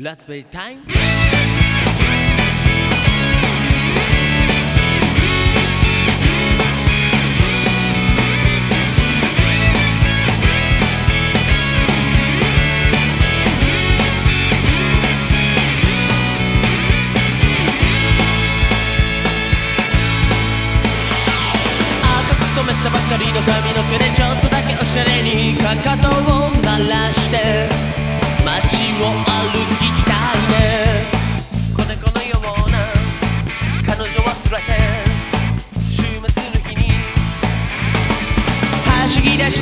Let's play time.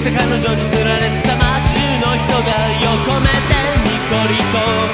彼女に釣られてさ街の人が横目でニコリコ。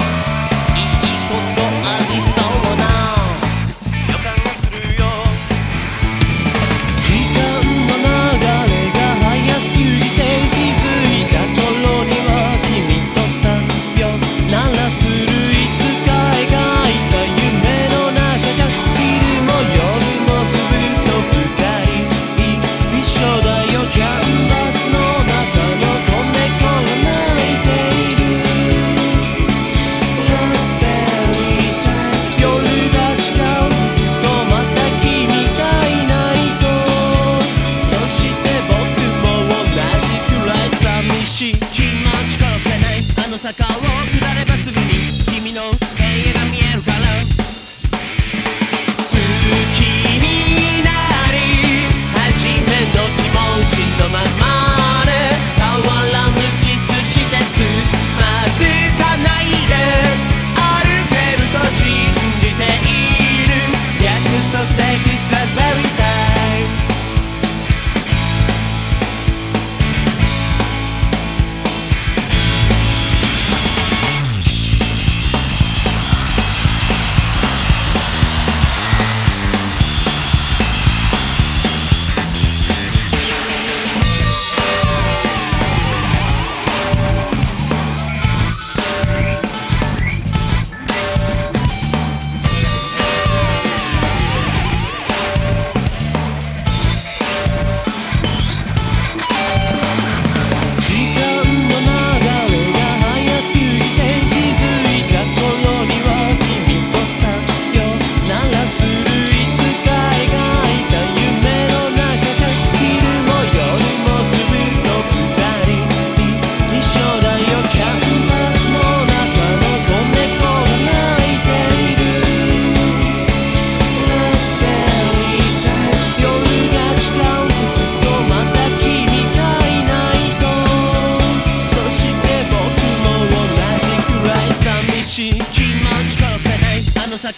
大阪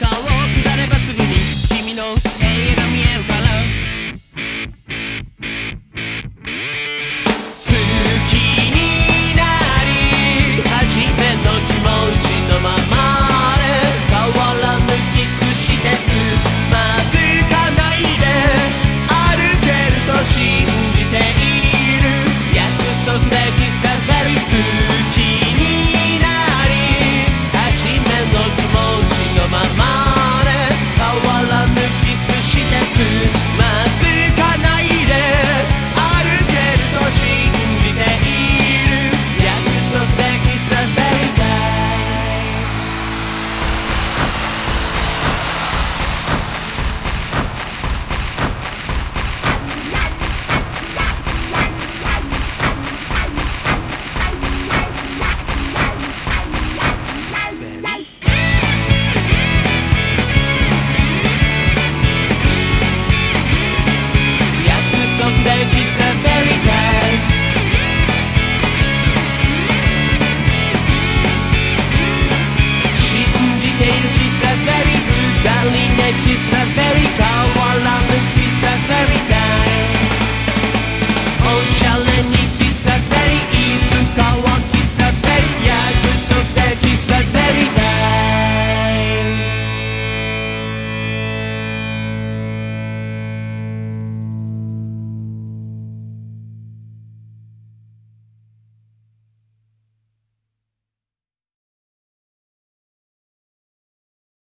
like a rock. make this man very cow.